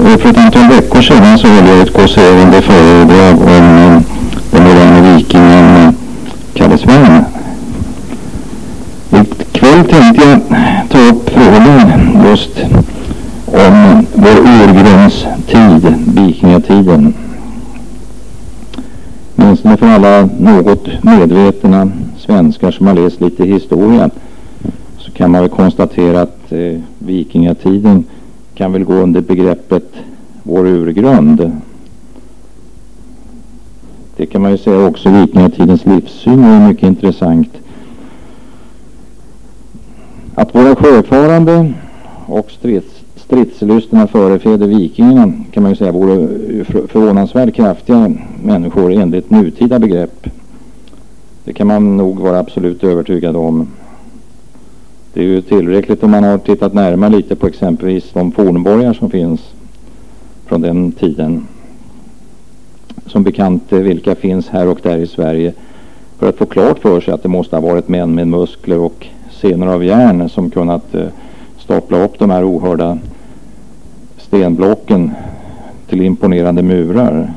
för ett antal veckor sedan så höll jag ett kåserande föredrag om eh, den moderna vikingen eh, Kalle Sven. Ikväll tänkte jag ta upp frågan just om vår urgrundstid, vikingatiden. Åtminstone för alla något medvetna svenskar som har läst lite historia så kan man väl konstatera att eh, vikingatiden kan väl gå under begreppet vår urgrund. Det kan man ju säga också vikingatidens livssyn är mycket intressant. Att våra sjöfarande och strids, stridslystna förefäder vikingarna kan man ju säga vore förvånansvärt kraftiga människor enligt nutida begrepp. Det kan man nog vara absolut övertygad om. Det är ju tillräckligt om man har tittat närmare lite på exempelvis de fornborgar som finns från den tiden. Som bekant eh, vilka finns här och där i Sverige för att få klart för sig att det måste ha varit män med muskler och senor av järn som kunnat eh, stapla upp de här ohörda stenblocken till imponerande murar.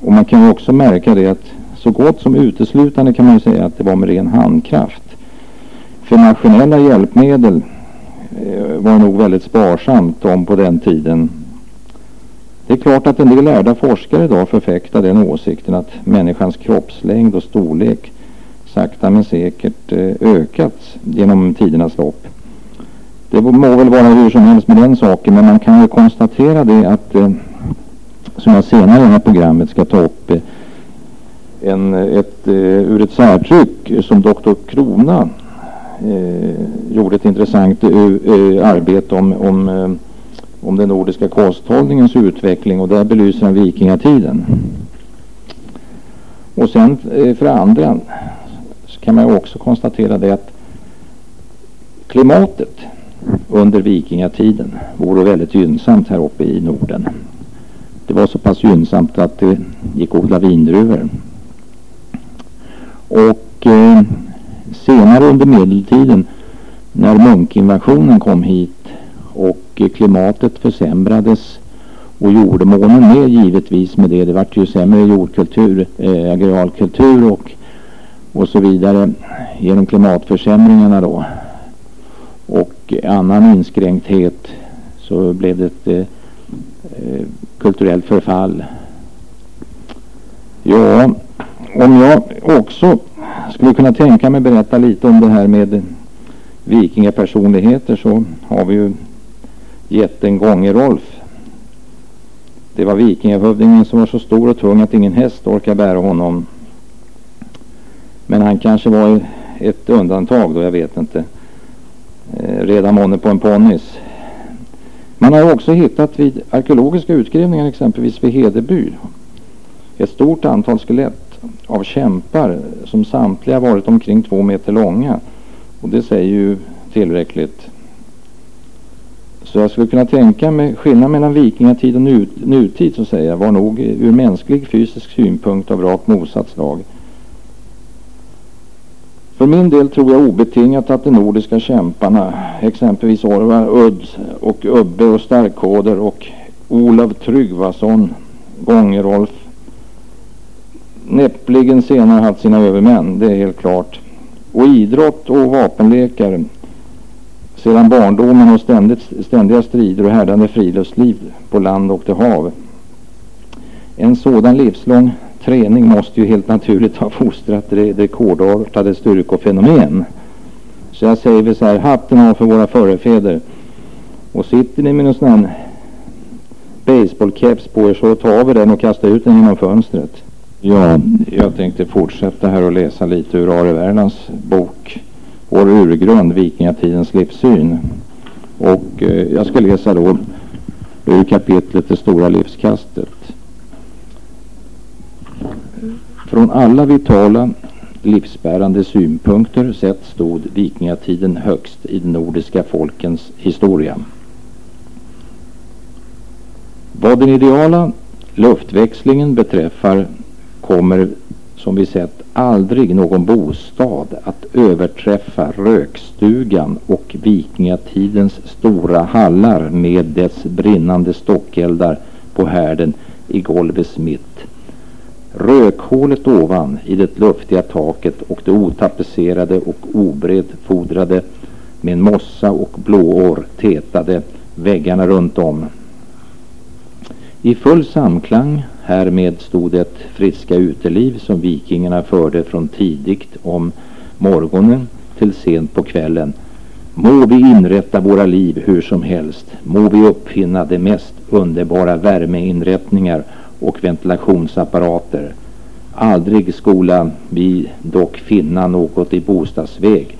Och man kan ju också märka det att så gott som uteslutande kan man ju säga att det var med ren handkraft. För maskinella hjälpmedel eh, var nog väldigt sparsamt om på den tiden. Det är klart att en del lärda forskare idag förfäktar den åsikten att människans kroppslängd och storlek sakta men säkert eh, ökats genom tidernas lopp. Det må väl vara hur som helst med den saken men man kan ju konstatera det att eh, som jag senare i det här programmet ska ta upp en, ett, ur ett särtryck som doktor Krona Eh, gjorde ett intressant eh, eh, arbete om, om, eh, om den nordiska kosthållningens utveckling och där belyser han vikingatiden. Och sen eh, för andra så kan man också konstatera det att klimatet under vikingatiden vore väldigt gynnsamt här uppe i Norden. Det var så pass gynnsamt att det gick att odla vindruvor. Och eh, senare under medeltiden när munkinvasionen kom hit och klimatet försämrades och jordmånen med givetvis med det. Det vart ju sämre jordkultur, eh, agrarkultur och, och så vidare genom klimatförsämringarna då. Och annan inskränkthet så blev det ett eh, eh kulturellt förfall. Ja, om jag också skulle kunna tänka mig berätta lite om det här med vikingapersonligheter så har vi ju jätten Gångerolf. Det var vikingahövdingen som var så stor och tung att ingen häst orkar bära honom. Men han kanske var ett undantag då, jag vet inte. Eh, redan månne på en ponnis. Man har också hittat vid arkeologiska utgrävningar exempelvis vid Hedeby ett stort antal skelett av kämpar som samtliga varit omkring två meter långa. Och det säger ju tillräckligt. Så jag skulle kunna tänka mig skillnaden mellan vikingatid och nu, nutid så säga var nog ur mänsklig fysisk synpunkt av rakt motsatt slag. För min del tror jag obetingat att de nordiska kämparna, exempelvis Orvar Udd och Ubbe och Starkåder och Olav Tryggvason, Gångerolf näppligen senare haft sina övermän, det är helt klart. Och idrott och vapenlekar sedan barndomen och ständigt, ständiga strider och härdande friluftsliv på land och till hav. En sådan livslång träning måste ju helt naturligt ha fostrat rekordartade styrkofenomen. Så jag säger väl så här, hatten av för våra förfäder. Och sitter ni med någon sån här baseballkeps på er så ta vi den och kasta ut den genom fönstret. Ja, jag tänkte fortsätta här och läsa lite ur Are Värlands bok Vår urgrund, vikingatidens livssyn. Och eh, jag ska läsa då ur kapitlet Det stora livskastet. Från alla vitala livsbärande synpunkter sett stod vikingatiden högst i de nordiska folkens historia. Vad den ideala luftväxlingen beträffar kommer som vi sett aldrig någon bostad att överträffa rökstugan och vikingatidens stora hallar med dess brinnande stockeldar på härden i golvets mitt. Rökhålet ovan i det luftiga taket och det otapetserade och obredfodrade med mossa och blåår tätade väggarna runt om. I full samklang härmed stod det friska uteliv som vikingarna förde från tidigt om morgonen till sent på kvällen. Må vi inrätta våra liv hur som helst, må vi uppfinna de mest underbara värmeinrättningar och ventilationsapparater. Aldrig skola vi dock finna något i bostadsväg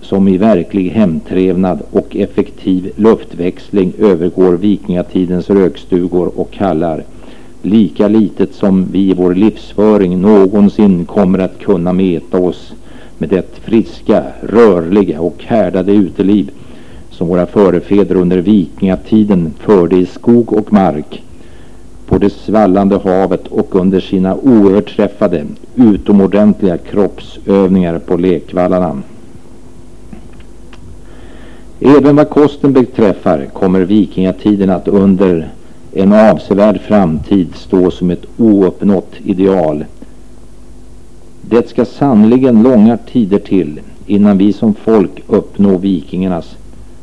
som i verklig hemtrevnad och effektiv luftväxling övergår vikingatidens rökstugor och hallar. Lika litet som vi i vår livsföring någonsin kommer att kunna mäta oss med det friska, rörliga och härdade uteliv som våra förfäder under vikingatiden förde i skog och mark på det svallande havet och under sina oöverträffade utomordentliga kroppsövningar på lekvallarna. Även vad kosten beträffar kommer vikingatiden att under en avsevärd framtid stå som ett ouppnått ideal. Det ska sannligen långa tider till innan vi som folk uppnår vikingarnas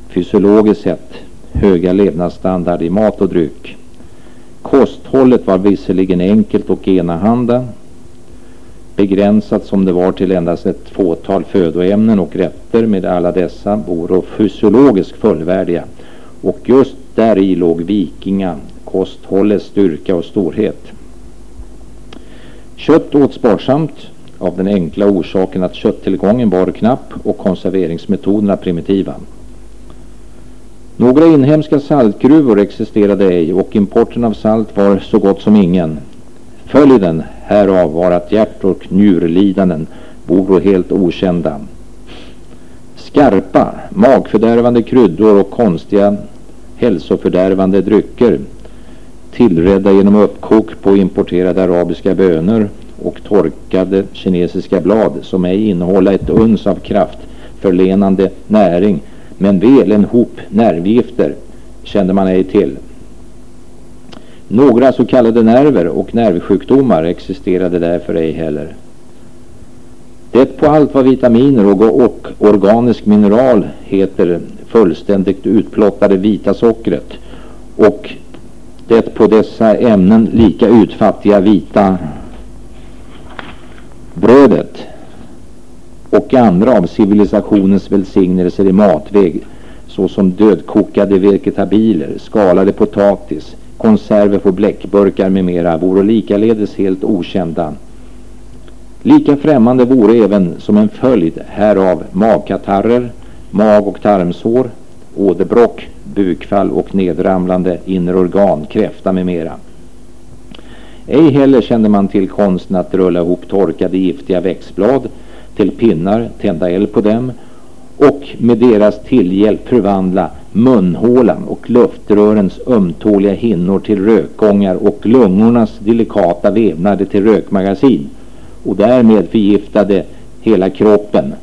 fysiologiskt sett höga levnadsstandard i mat och dryck. Kosthållet var visserligen enkelt och enahanda begränsat som det var till endast ett fåtal födoämnen och rätter med alla dessa vore fysiologiskt fullvärdiga. Och just där i låg vikinga kosthållets styrka och storhet. Kött åt sparsamt av den enkla orsaken att kötttillgången var knapp och konserveringsmetoderna primitiva. Några inhemska saltgruvor existerade ej och importen av salt var så gott som ingen. Följden härav var att hjärt och njurlidanden vore helt okända. Skarpa, magfördärvande kryddor och konstiga hälsofördärvande drycker tillredda genom uppkok på importerade arabiska bönor och torkade kinesiska blad som ej innehålla ett uns av kraft förlenande näring men väl en hop nervgifter kände man ej till. Några så kallade nerver och nervsjukdomar existerade därför ej heller. Det på allt vad vitaminer och, och organisk mineral heter fullständigt utplottade vita sockret och det på dessa ämnen lika utfattiga vita brödet och andra av civilisationens välsignelser i matväg såsom dödkokade vegetabilier, skalade potatis, konserver på bläckburkar med mera vore likaledes helt okända. Lika främmande vore även som en följd härav magkatarrer, mag- och tarmsår, åderbråck, bukfall och nedramlande inre organ, kräfta med mera. Ej heller kände man till konsten att rulla ihop torkade giftiga växtblad till pinnar, tända eld på dem och med deras tillhjälp förvandla munhålan och luftrörens ömtåliga hinnor till rökgångar och lungornas delikata vävnader till rökmagasin och därmed förgiftade hela kroppen.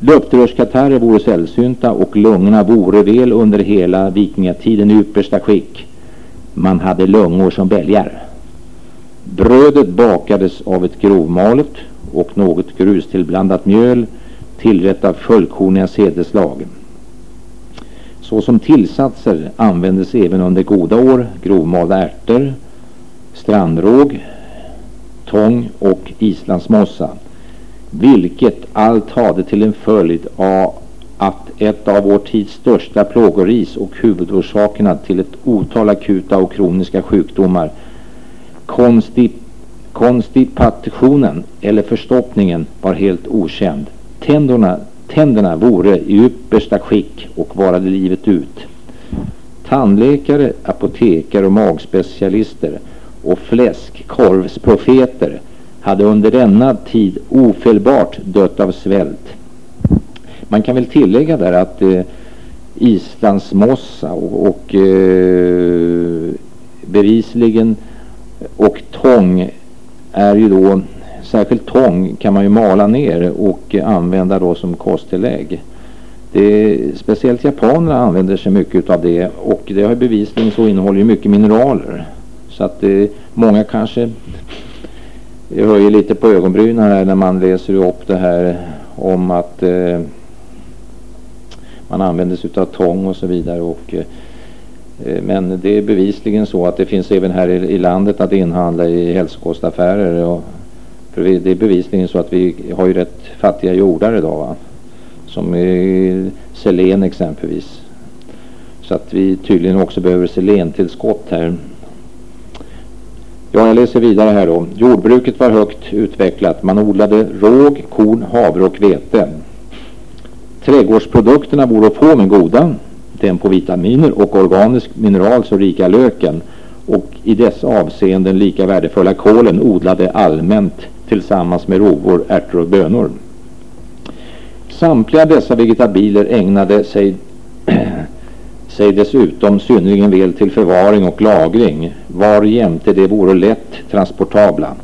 Luftrörskatarrer vore sällsynta och lungorna vore väl under hela vikingatiden i yppersta skick. Man hade lungor som bälgar. Brödet bakades av ett grovmalet och något grustillblandat mjöl tillrätt av fullkorniga sädeslag. Såsom tillsatser användes även under goda år grovmalda ärtor, strandråg, tång och islandsmossa. Vilket allt hade till en följd av att ett av vår tids största plågoris och huvudorsakerna till ett otal akuta och kroniska sjukdomar konstipationen eller förstoppningen var helt okänd. Tänderna, tänderna vore i yppersta skick och varade livet ut. Tandläkare, apotekare och magspecialister och fläskkorvsprofeter hade under denna tid ofelbart dött av svält. Man kan väl tillägga där att eh, islandsmossa och, och eh, bevisligen och tång är ju då särskilt tång kan man ju mala ner och använda då som kosttillägg. Det, speciellt japanerna använder sig mycket av det och det har bevisligen så innehåller ju mycket mineraler. Så att eh, många kanske höjer lite på ögonbrynen här när man läser upp det här om att eh, man använder sig av tång och så vidare. Och, eh, eh men det är bevisligen så att det finns även här i, i landet att inhandla i hälsokostaffärer. Och, för det är bevisligen så att vi har ju rätt fattiga jordar idag. Va? Som i selen exempelvis. Så att vi tydligen också behöver selentillskott här. Ja, jag läser vidare här då. Jordbruket var högt utvecklat. Man odlade råg, korn, havre och vete. Trädgårdsprodukterna vore få men goda. Den på vitaminer och organisk mineral så rika löken och i dessa avseenden lika värdefulla kålen odlade allmänt tillsammans med rovor, ärtor och bönor. Samtliga dessa vegetabilier ägnade sig, sig dessutom synnerligen väl till förvaring och lagring, var jämte det vore lätt transportabla.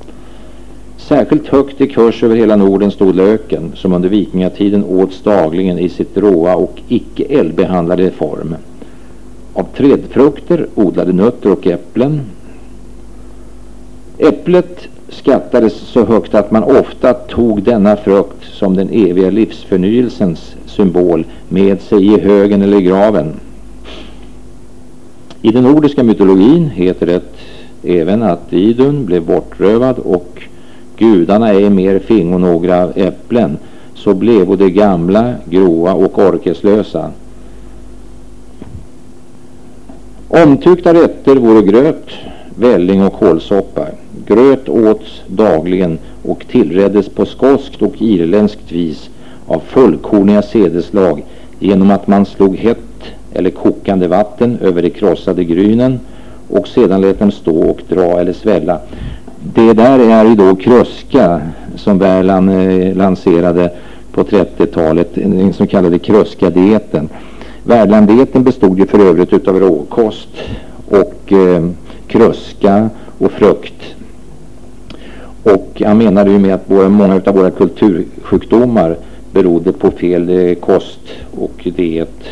Särskilt högt i kurs över hela Norden stod löken, som under vikingatiden åts dagligen i sitt råa och icke eldbehandlade form. Av trädfrukter, odlade nötter och äpplen. Äpplet skattades så högt att man ofta tog denna frukt som den eviga livsförnyelsens symbol med sig i högen eller i graven. I den nordiska mytologin heter det även att Idun blev bortrövad och gudarna ej mer fingo några äpplen så blev de gamla, gråa och orkeslösa. Omtyckta rätter vore gröt, välling och kålsoppa. Gröt åts dagligen och tillreddes på skoskt och irländskt vis av fullkorniga sedeslag genom att man slog hett eller kokande vatten över de krossade grynen och sedan lät dem stå och dra eller svälla. Det där är ju då kröska som Värland eh, lanserade på 30-talet, den så kallade kröskadieten. Värlanddieten bestod ju för övrigt av råkost och eh, kröska och frukt. Och han menade ju med att många av våra kultursjukdomar berodde på fel eh, kost och diet.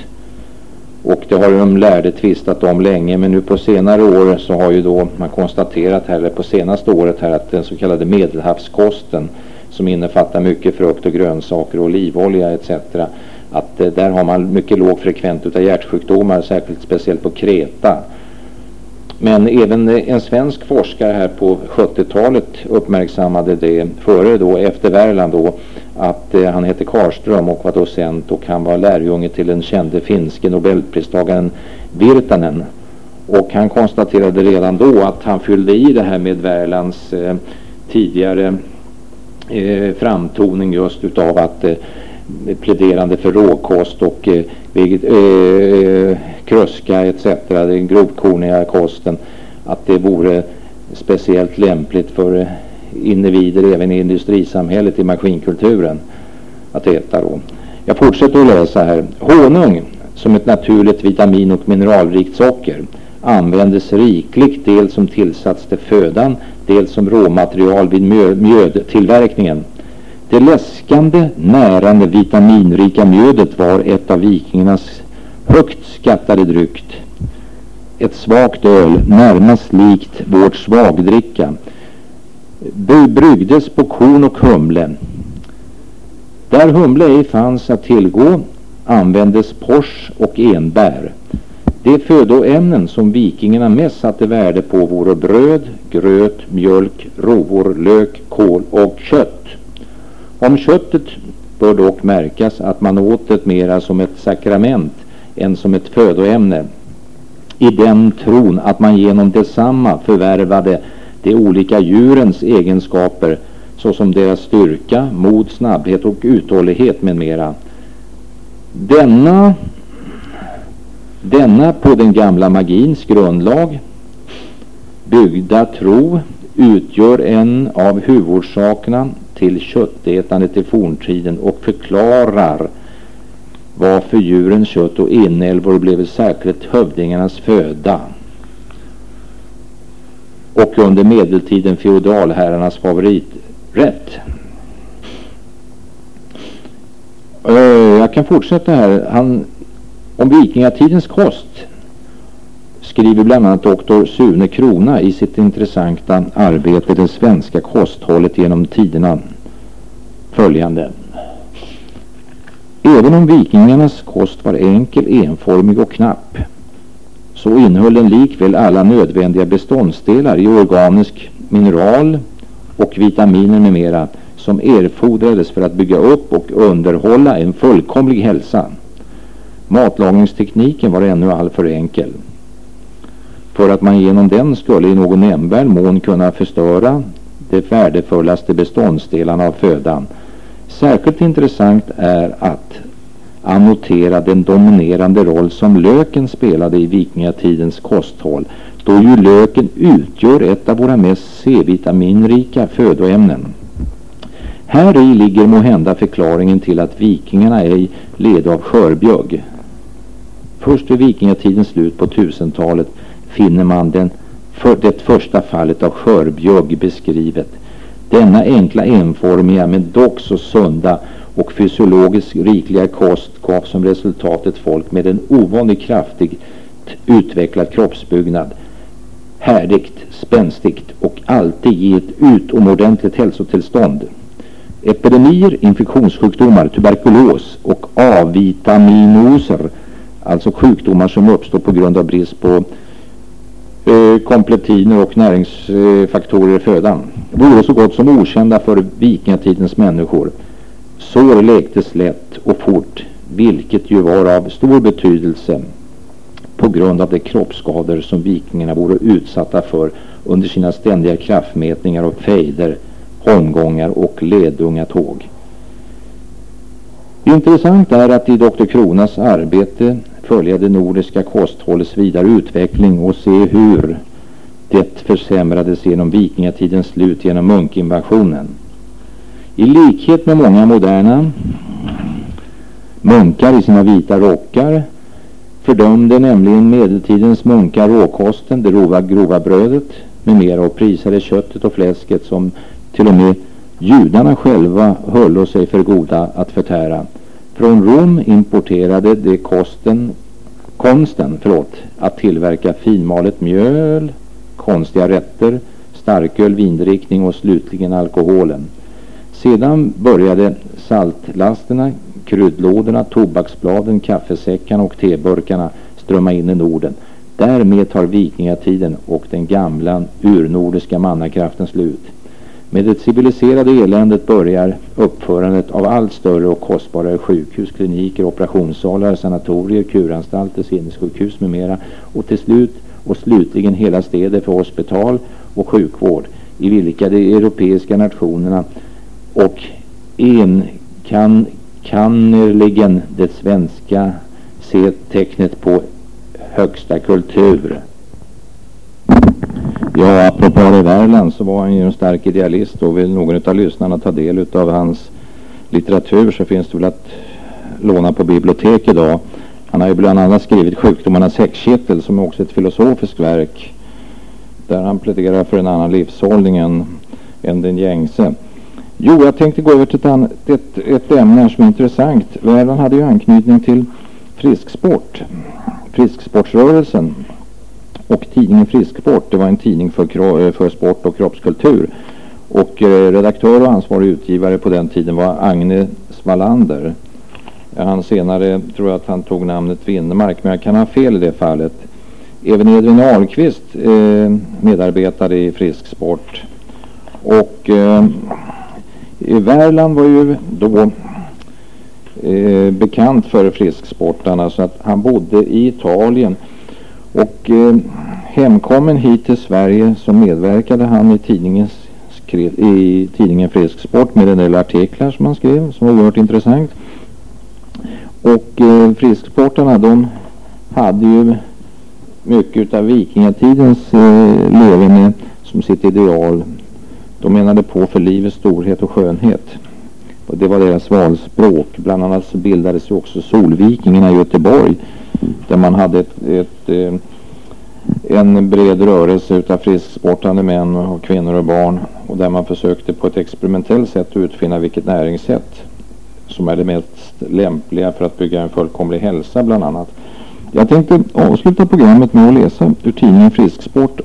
Och det har de lärde tvistat om länge men nu på senare år så har ju då man konstaterat här, eller på senaste året här att den så kallade medelhavskosten som innefattar mycket frukt och grönsaker och olivolja etc. Att eh, där har man mycket låg frekvent utav hjärtsjukdomar, särskilt speciellt på Kreta. Men även eh, en svensk forskare här på 70-talet uppmärksammade det före då, efter Värland då, att eh, han hette Karström och var docent och han var lärjunge till den kände finske nobelpristagaren Virtanen. Och han konstaterade redan då att han fyllde i det här med Värlands eh, tidigare eh, framtoning just utav att eh, pläderande för råkost och eh, eh, eh kröska etc. Den grovkorniga kosten. Att det vore speciellt lämpligt för eh, individer även i industrisamhället i maskinkulturen att äta då. Jag fortsätter att läsa här. Honung som ett naturligt vitamin och mineralrikt socker användes rikligt dels som tillsats till födan, dels som råmaterial vid mjödtillverkningen. Det läskande, närande, vitaminrika mjödet var ett av vikingarnas högt skattade dryck. Ett svagt öl, närmast likt vårt svagdricka, bryggdes på korn och humle. Där humle ej fanns att tillgå användes pors och enbär. De födoämnen som vikingarna mest satte värde på vore bröd, gröt, mjölk, rovor, lök, kål och kött. Om köttet bör dock märkas att man åt det mera som ett sakrament än som ett födoämne i den tron att man genom detsamma förvärvade de olika djurens egenskaper såsom deras styrka, mod, snabbhet och uthållighet med mera. Denna, denna på den gamla magins grundlag byggda tro utgör en av huvudorsakerna till köttätandet i forntiden och förklarar varför djurens kött och inälvor blev särskilt hövdingarnas föda och under medeltiden feodalherrarnas favoriträtt. Eh, jag kan fortsätta här. Han, om vikingatidens kost skriver bland annat doktor Sune Krona i sitt intressanta arbete Det svenska kosthållet genom tiderna följande. Även om vikingarnas kost var enkel, enformig och knapp så innehöll den likväl alla nödvändiga beståndsdelar i organisk mineral och vitaminer med mera som erfordrades för att bygga upp och underhålla en fullkomlig hälsa. Matlagningstekniken var ännu alltför enkel för att man genom den skulle i någon nämnvärd mån kunna förstöra de värdefullaste beståndsdelarna av födan. Särskilt intressant är att annotera den dominerande roll som löken spelade i vikingatidens kosthåll då ju löken utgör ett av våra mest C-vitaminrika födoämnen. Här i ligger måhända förklaringen till att vikingarna ej led av skörbjugg. Först vid vikingatidens slut på 1000-talet finner man den för det första fallet av skörbjugg beskrivet. Denna enkla enformiga men dock så sunda och fysiologiskt rikliga kost gav som resultat ett folk med en ovanligt kraftigt utvecklad kroppsbyggnad. Härdigt, spänstigt och alltid i ett utomordentligt hälsotillstånd. Epidemier, infektionssjukdomar, tuberkulos och A-vitaminoser, alltså sjukdomar som uppstår på grund av brist på eh, och näringsfaktorer i födan, vore så gott som okända för vikingatidens människor. Sår läktes lätt och fort, vilket ju var av stor betydelse på grund av de kroppsskador som vikingarna vore utsatta för under sina ständiga kraftmätningar och fejder, holmgångar och ledunga tåg. Intressant är att i Dr. Kronas arbete följa det nordiska kosthållets vidare utveckling och se hur det försämrades genom vikingatidens slut genom munkinvasionen. I likhet med många moderna munkar i sina vita rockar fördömde nämligen medeltidens munkar råkosten, det grova, grova brödet med mera och prisade köttet och fläsket som till och med judarna själva höll sig för goda att förtära. Från Rom importerade de kosten, konsten förlåt, att tillverka finmalet mjöl, konstiga rätter, starköl, vindrickning och slutligen alkoholen. Sedan började saltlasterna, kryddlådorna, tobaksbladen, kaffesäckarna och teburkarna strömma in i Norden. Därmed tar vikingatiden och den gamla urnordiska mannakraften slut. Med det civiliserade eländet börjar uppförandet av allt större och kostbarare sjukhus, kliniker, operationssalar, sanatorier, kuranstalter, sinnessjukhus med mera och till slut och slutligen hela städer för hospital och sjukvård i vilka de europeiska nationerna och enkannerligen det svenska se tecknet på högsta kultur. Ja, apropå det Värland så var han ju en stark idealist och vill någon av lyssnarna ta del av hans litteratur så finns det väl att låna på bibliotek idag. Han har ju bland annat skrivit Sjukdomarnas häxkittel som är också ett filosofiskt verk där han pläderar för en annan livshållning än, än den gängse. Jo, jag tänkte gå över till ett, ett, ett ämne som är intressant. Världen hade ju anknytning till frisksport, frisksportsrörelsen och tidningen Frisksport. Det var en tidning för, eh, för sport och kroppskultur. Och eh, redaktör och ansvarig utgivare på den tiden var Agne Svalander. Han senare tror jag att han tog namnet Winnemark, men jag kan ha fel i det fallet. Även Edvin Ahlqvist eh, medarbetade i Frisksport. Och eh, Värland var ju då eh, bekant för frisksportarna så att han bodde i Italien och eh, hemkommen hit till Sverige så medverkade han i, tidningen, i tidningen Frisk Sport med en del artiklar som han skrev som var oerhört intressant. Och eh, frisksportarna de hade ju mycket av vikingatidens eh, levande som sitt ideal. De menade på för livets storhet och skönhet. Och det var deras valspråk. Bland annat så bildades ju också Solvikingarna i Göteborg där man hade ett, ett, eh, en bred rörelse utav frisksportande män och kvinnor och barn och där man försökte på ett experimentellt sätt utfinna vilket näringssätt som är det mest lämpliga för att bygga en fullkomlig hälsa bland annat. Jag tänkte avsluta programmet med att läsa ur tidningen Frisksport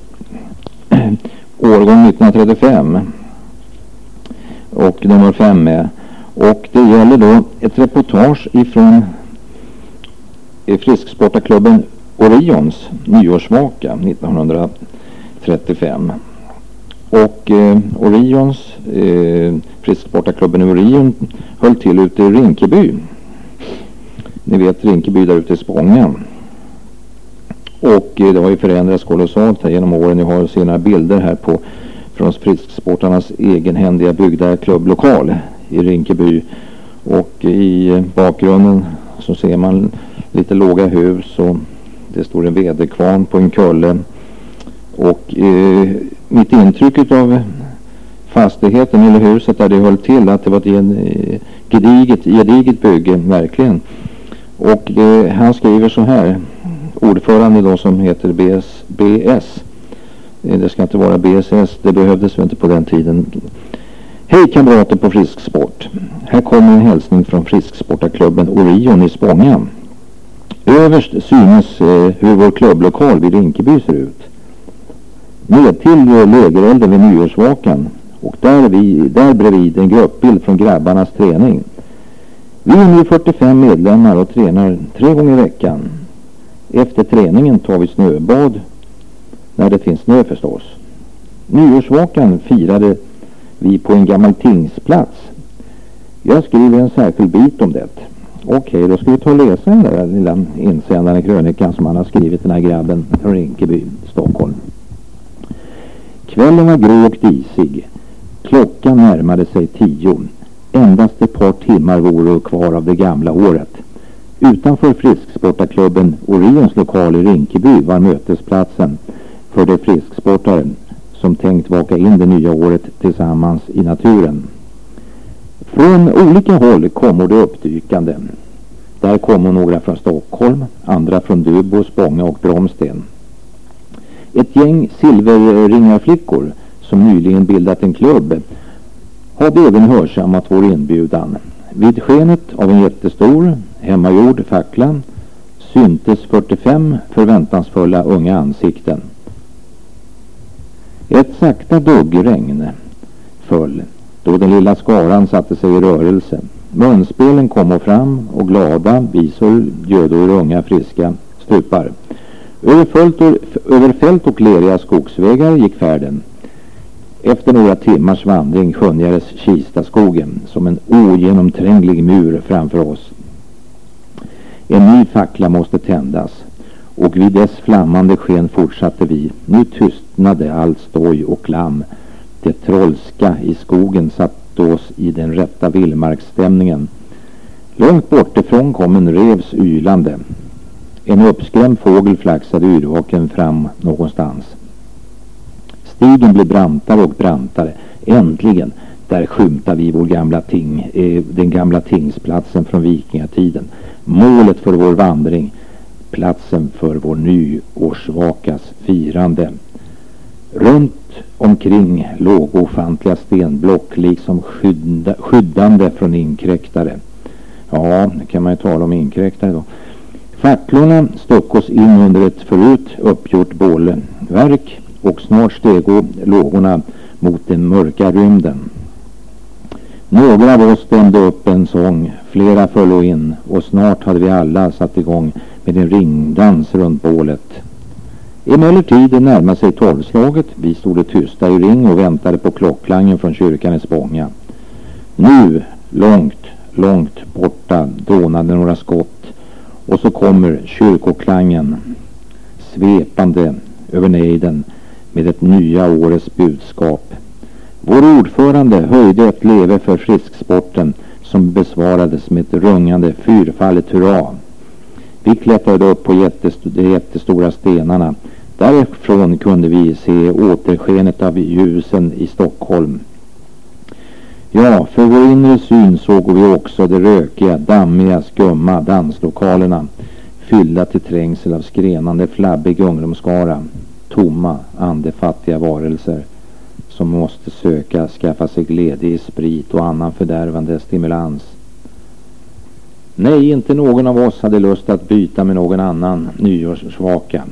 årgång 1935 och nummer 5 med. Och det gäller då ett reportage ifrån Frisksportarklubben Orions nyårsvaka 1935. Och eh, Orions, eh, Frisksportarklubben Orion höll till ute i Rinkeby. Ni vet Rinkeby där ute i Spången. Och eh, det har ju förändrats kolossalt här genom åren. Jag har sina bilder här på från Frisksportarnas egenhändiga byggda klubblokal i Rinkeby. Och eh, i bakgrunden så ser man lite låga hus och det står en väderkvarn på en kulle. Och eh, mitt intryck av fastigheten eller huset där det höll till att det var ett gediget, gediget bygge, verkligen. Och eh, han skriver så här, ordförande då som heter BS, BS. Eh, det ska inte vara BSS, det behövdes väl inte på den tiden. Hej kamrater på Frisksport. Här kommer en hälsning från Frisksportarklubben Orion i Spånga. Överst synes eh, hur vår klubblokal vid Rinkeby ser ut. ned till eh, lägerelden vid nyårsvakan och där, vi, där bredvid en gruppbild från grabbarnas träning. Vi är nu 45 medlemmar och tränar tre gånger i veckan. Efter träningen tar vi snöbad, när det finns snö förstås. Nyårsvakan firade vi på en gammal tingsplats. Jag skriver en särskild bit om det. Okej, då ska vi ta och läsa den där lilla insändaren, krönikan som han har skrivit, den här grabben från Rinkeby, Stockholm. Kvällen var grå och disig. Klockan närmade sig tio. Endast ett par timmar vore kvar av det gamla året. Utanför Frisksportarklubben Orions lokal i Rinkeby var mötesplatsen för de frisksportare som tänkt vaka in det nya året tillsammans i naturen. Från olika håll kommer det uppdykande. Där kommer några från Stockholm, andra från Dubbo, Spånga och Bromsten. Ett gäng silverringarflickor som nyligen bildat en klubb hade även hörsammat vår inbjudan. Vid skenet av en jättestor, hemmagjord fackla syntes 45 förväntansfulla unga ansikten. Ett sakta duggregn föll då den lilla skaran satte sig i rörelse. Munspelen kom och fram och glada visor gödor unga friska stupar. Över, över fält och leriga skogsvägar gick färden. Efter några timmars vandring skönjades Kistaskogen som en ogenomtränglig mur framför oss. En ny fackla måste tändas och vid dess flammande sken fortsatte vi. Nu tystnade allt stoj och klam. Det trollska i skogen satte oss i den rätta vildmarksstämningen. Långt bortifrån kom en revs ylande. En uppskrämd fågel flaxade yrvaken fram någonstans. Stigen blev brantare och brantare. Äntligen, där skymtar vi vår gamla ting, eh, den gamla tingsplatsen från vikingatiden. Målet för vår vandring, platsen för vår nyårsvakas firande. Runt omkring låg ofantliga stenblock liksom skydda, skyddande från inkräktare. Ja, det kan man ju tala om inkräktare då. Facklorna stuck oss in under ett förut uppgjort bålverk och snart stego lågorna mot den mörka rymden. Några av oss stämde upp en sång, flera föll in och snart hade vi alla satt igång med en ringdans runt bålet. Emellertid närmade sig tolvslaget. Vi stod tysta i ring och väntade på klockklangen från kyrkan i Spånga. Nu, långt, långt borta, dånade några skott och så kommer kyrkoklangen svepande över nejden med det nya årets budskap. Vår ordförande höjde ett leve för frisksporten som besvarades med ett rungande fyrfaldigt hurra. Vi klättrade upp på de jättestora stenarna. Därifrån kunde vi se återskenet av ljusen i Stockholm. Ja, för vår inre syn såg vi också de rökiga, dammiga, skumma danslokalerna fyllda till trängsel av skrenande, flabbig ungdomsskara tomma, andefattiga varelser söka skaffa sig glädje i sprit och annan fördärvande stimulans. Nej, inte någon av oss hade lust att byta med någon annan nyårsvaka.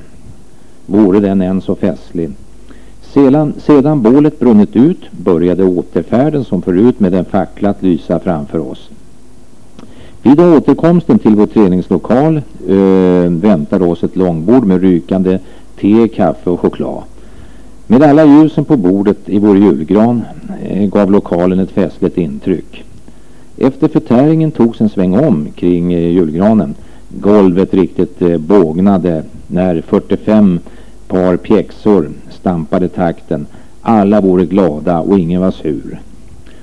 Vore den än så festlig. Sedan, sedan bålet brunnit ut började återfärden som förut med en fackla att lysa framför oss. Vid återkomsten till vår träningslokal eh, väntade oss ett långbord med rykande te, kaffe och choklad. Med alla ljusen på bordet i vår julgran eh, gav lokalen ett festligt intryck. Efter förtäringen togs en sväng om kring eh, julgranen. Golvet riktigt eh, bågnade när 45 par pjäxor stampade takten. Alla vore glada och ingen var sur.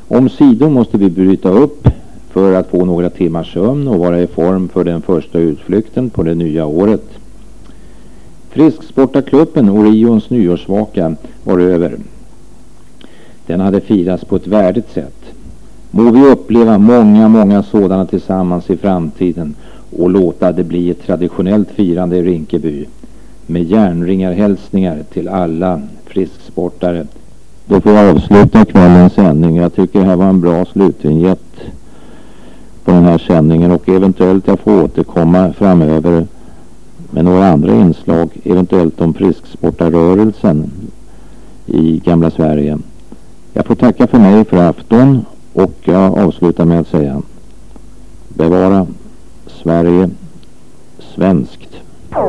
Om sidor måste vi bryta upp för att få några timmars sömn och vara i form för den första utflykten på det nya året. Frisksportarklubben Orions nyårsvaka var över. Den hade firats på ett värdigt sätt. Må vi uppleva många, många sådana tillsammans i framtiden och låta det bli ett traditionellt firande i Rinkeby med järnringarhälsningar till alla frisksportare. Då får jag avsluta kvällens sändning. Jag tycker det här var en bra slutvinjett på den här sändningen och eventuellt jag får återkomma framöver med några andra inslag, eventuellt om frisksportarrörelsen i gamla Sverige. Jag får tacka för mig för afton och jag avslutar med att säga bevara Sverige svenskt